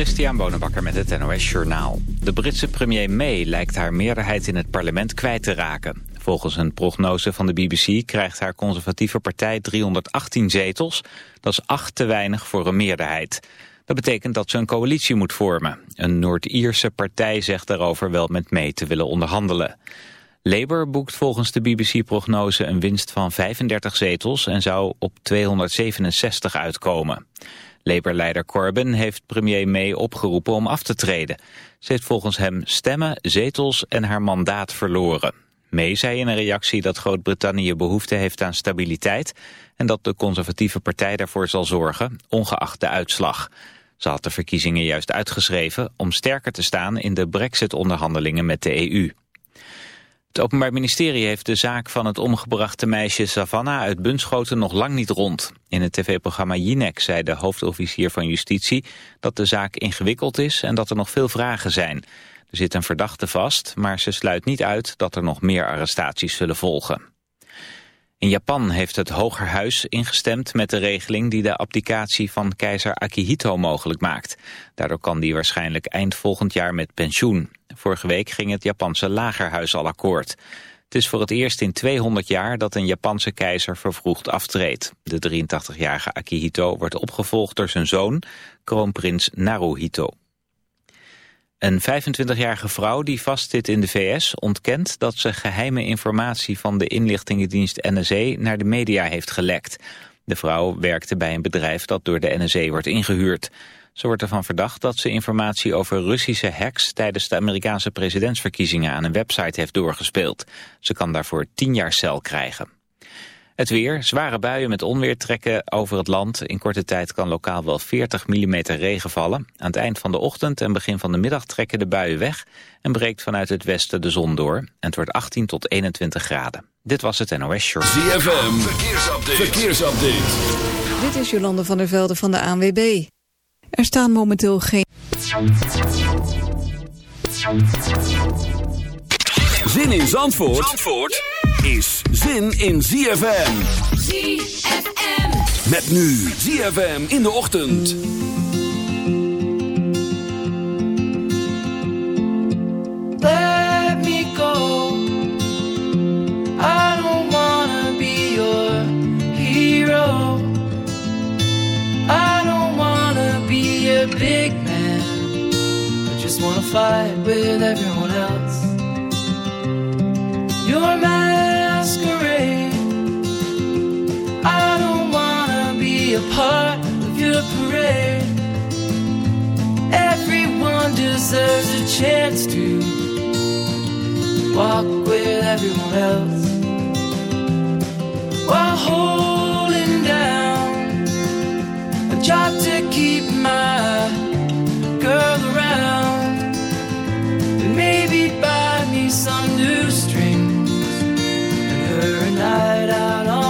Christian Bonenbakker met het NOS Journaal. De Britse premier May lijkt haar meerderheid in het parlement kwijt te raken. Volgens een prognose van de BBC krijgt haar conservatieve partij 318 zetels. Dat is acht te weinig voor een meerderheid. Dat betekent dat ze een coalitie moet vormen. Een Noord-Ierse partij zegt daarover wel met May te willen onderhandelen. Labour boekt volgens de BBC-prognose een winst van 35 zetels en zou op 267 uitkomen. Labour-leider Corbyn heeft premier May opgeroepen om af te treden. Ze heeft volgens hem stemmen, zetels en haar mandaat verloren. May zei in een reactie dat Groot-Brittannië behoefte heeft aan stabiliteit... en dat de conservatieve partij daarvoor zal zorgen, ongeacht de uitslag. Ze had de verkiezingen juist uitgeschreven om sterker te staan in de brexit-onderhandelingen met de EU. Het Openbaar Ministerie heeft de zaak van het omgebrachte meisje Savannah uit Bunschoten nog lang niet rond. In het tv-programma Jinek zei de hoofdofficier van Justitie dat de zaak ingewikkeld is en dat er nog veel vragen zijn. Er zit een verdachte vast, maar ze sluit niet uit dat er nog meer arrestaties zullen volgen. In Japan heeft het Hogerhuis ingestemd met de regeling die de abdicatie van keizer Akihito mogelijk maakt. Daardoor kan die waarschijnlijk eind volgend jaar met pensioen. Vorige week ging het Japanse lagerhuis al akkoord. Het is voor het eerst in 200 jaar dat een Japanse keizer vervroegd aftreedt. De 83-jarige Akihito wordt opgevolgd door zijn zoon, kroonprins Naruhito. Een 25-jarige vrouw die vastzit in de VS ontkent dat ze geheime informatie van de inlichtingendienst NSE naar de media heeft gelekt. De vrouw werkte bij een bedrijf dat door de NSE wordt ingehuurd. Ze wordt ervan verdacht dat ze informatie over Russische hacks tijdens de Amerikaanse presidentsverkiezingen aan een website heeft doorgespeeld. Ze kan daarvoor 10 jaar cel krijgen. Het weer, zware buien met onweer trekken over het land. In korte tijd kan lokaal wel 40 mm regen vallen. Aan het eind van de ochtend en begin van de middag trekken de buien weg... en breekt vanuit het westen de zon door. En het wordt 18 tot 21 graden. Dit was het NOS Short. ZFM, verkeersupdate. verkeersupdate. Dit is Jolande van der Velde van de ANWB. Er staan momenteel geen... Zin in Zandvoort, Zandvoort? Is zin in ZFM. ZFM. Met nu ZFM in de ochtend. Let me go. I don't wanna be your hero. I don't wanna be a big man. I just wanna fight with everyone else. You're masquerade. I don't wanna be a part of your parade. Everyone deserves a chance to walk with everyone else while holding down a job to keep my girl around and maybe buy me some new and her a night out on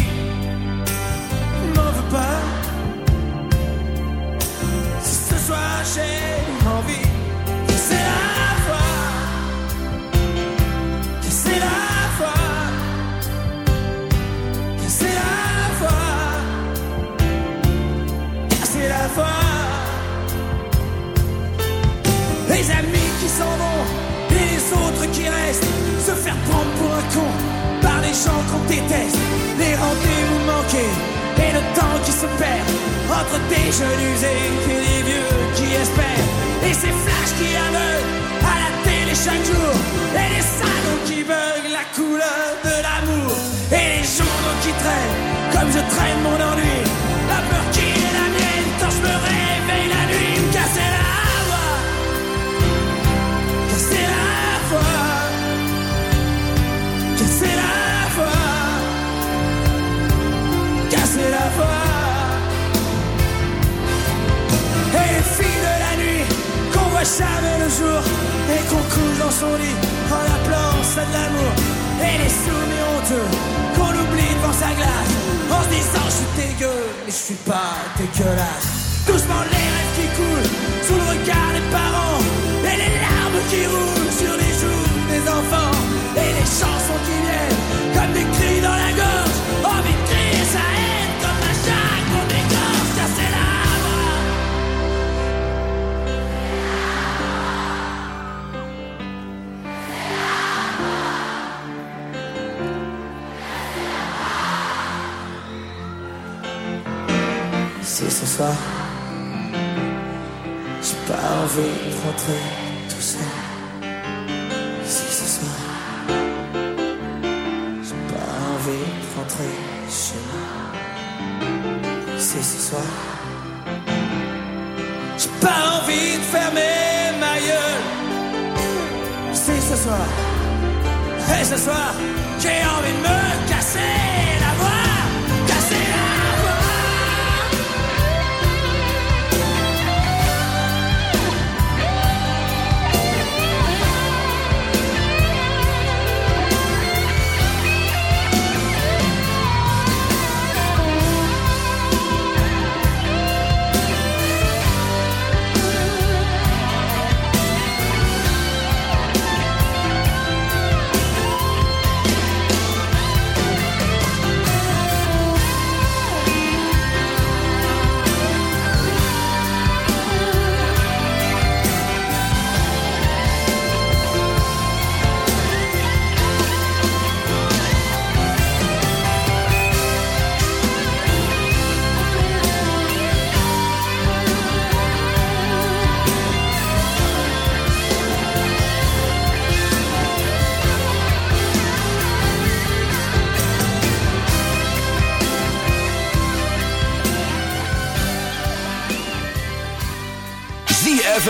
Et ce soir, j'ai envie de me casser.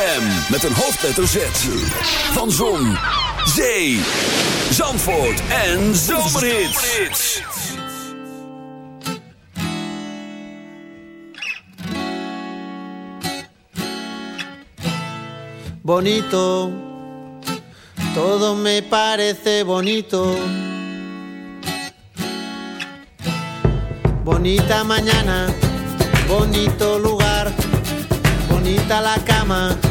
ZFM met een hoofdletter Z. Van Zon, Zee, Zandvoort en Zomerhits. Bonito, todo me parece bonito. Bonita mañana, bonito lugar, bonita la cama.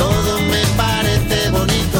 todo me parece bonito.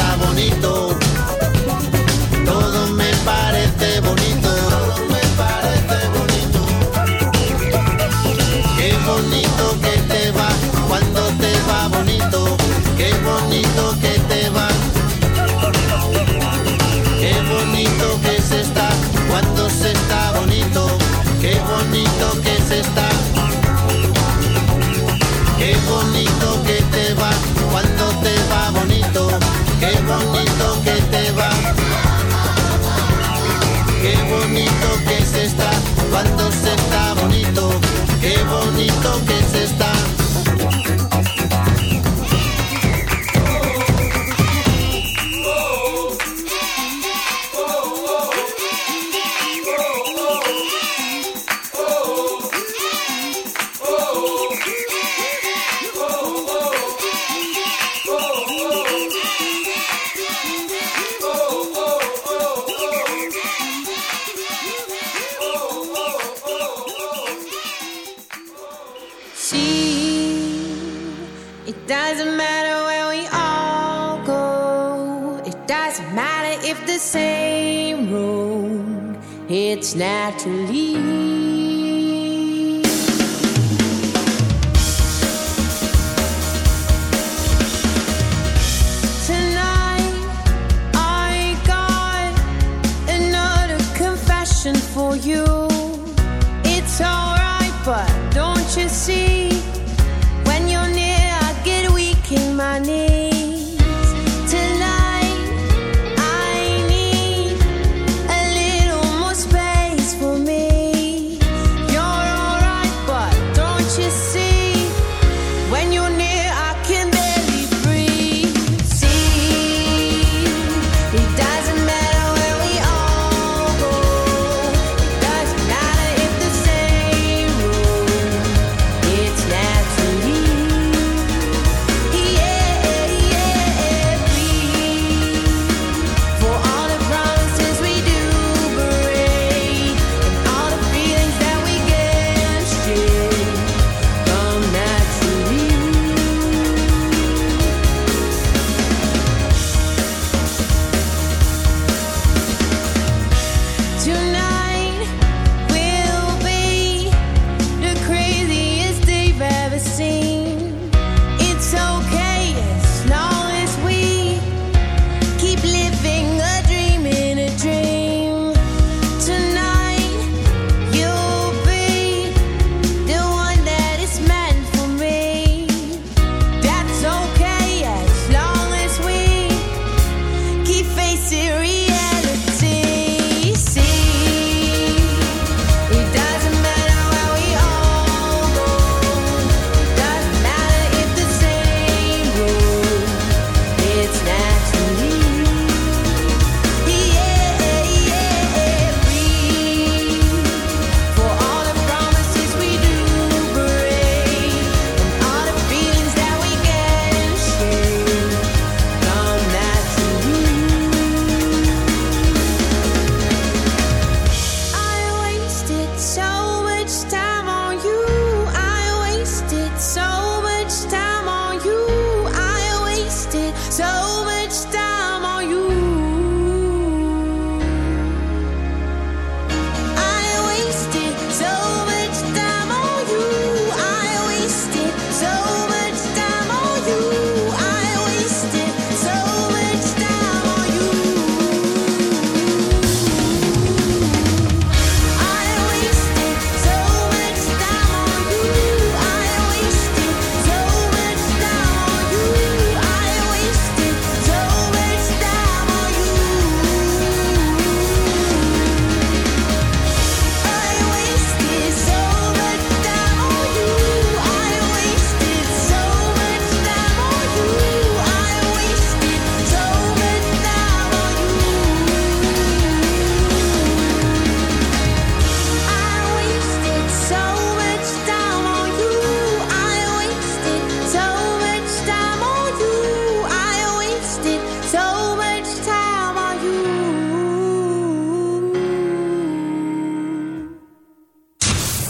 tanto doesn't matter where we all go. It doesn't matter if the same road. It's naturally.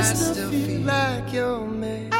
I still feel like your man.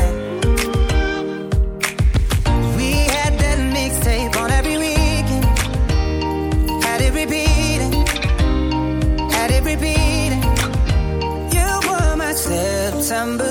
remember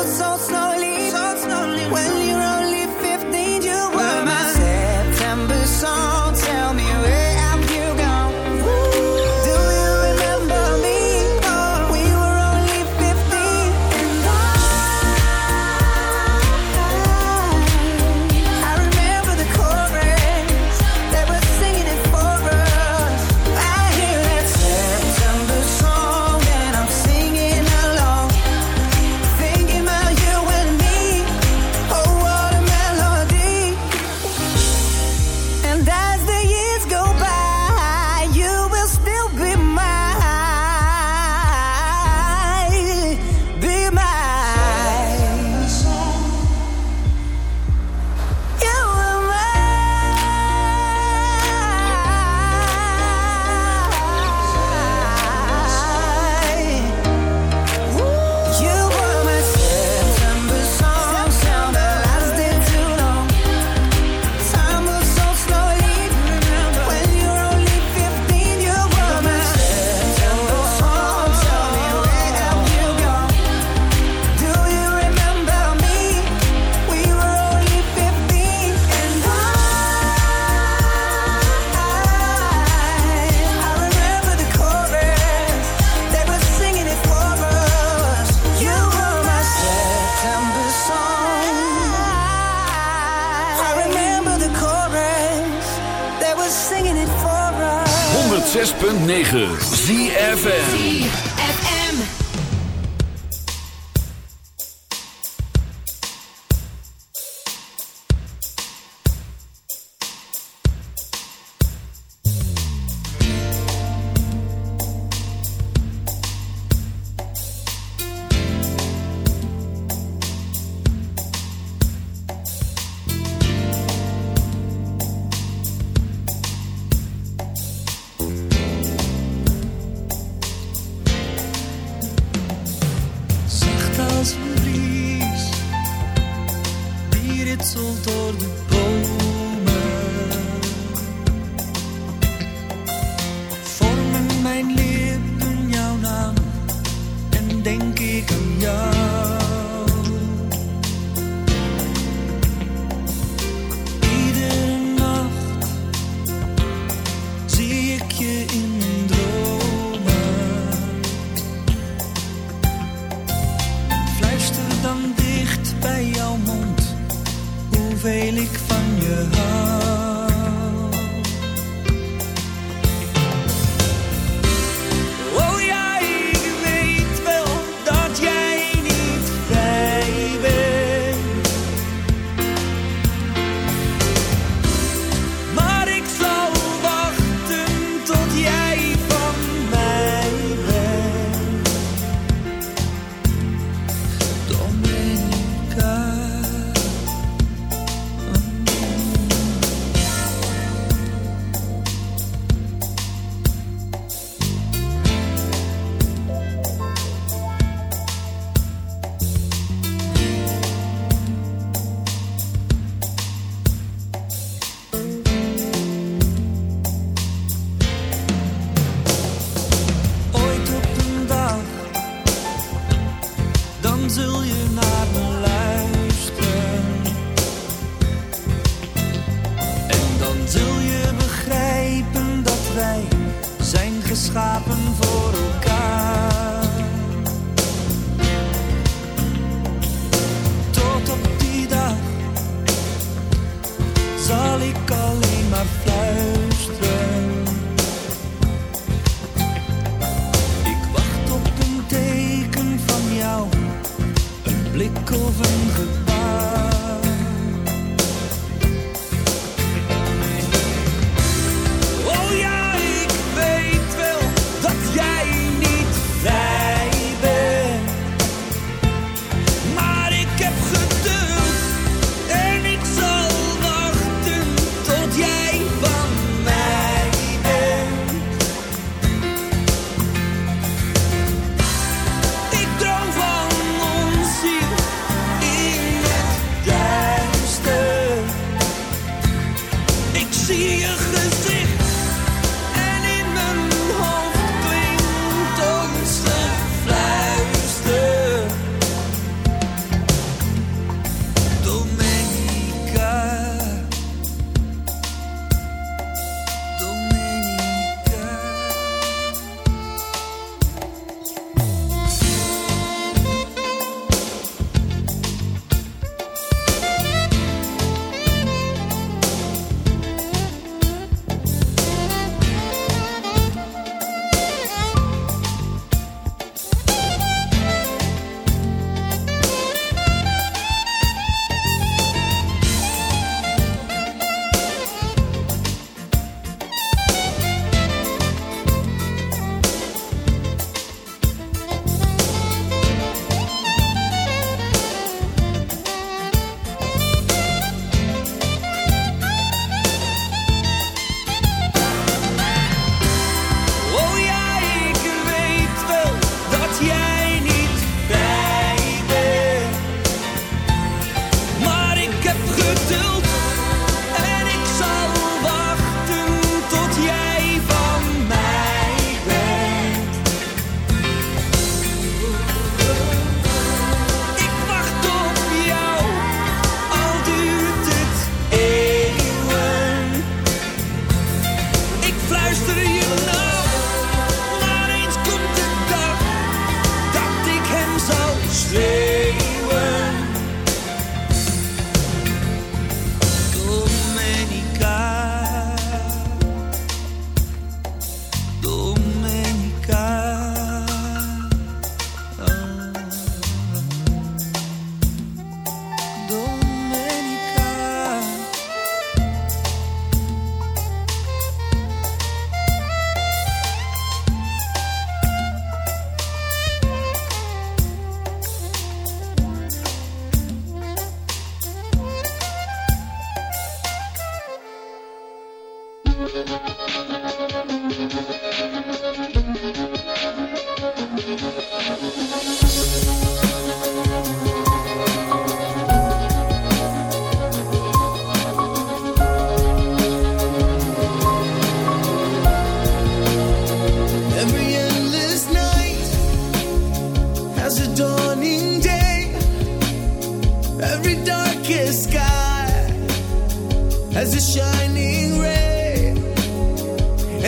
schapen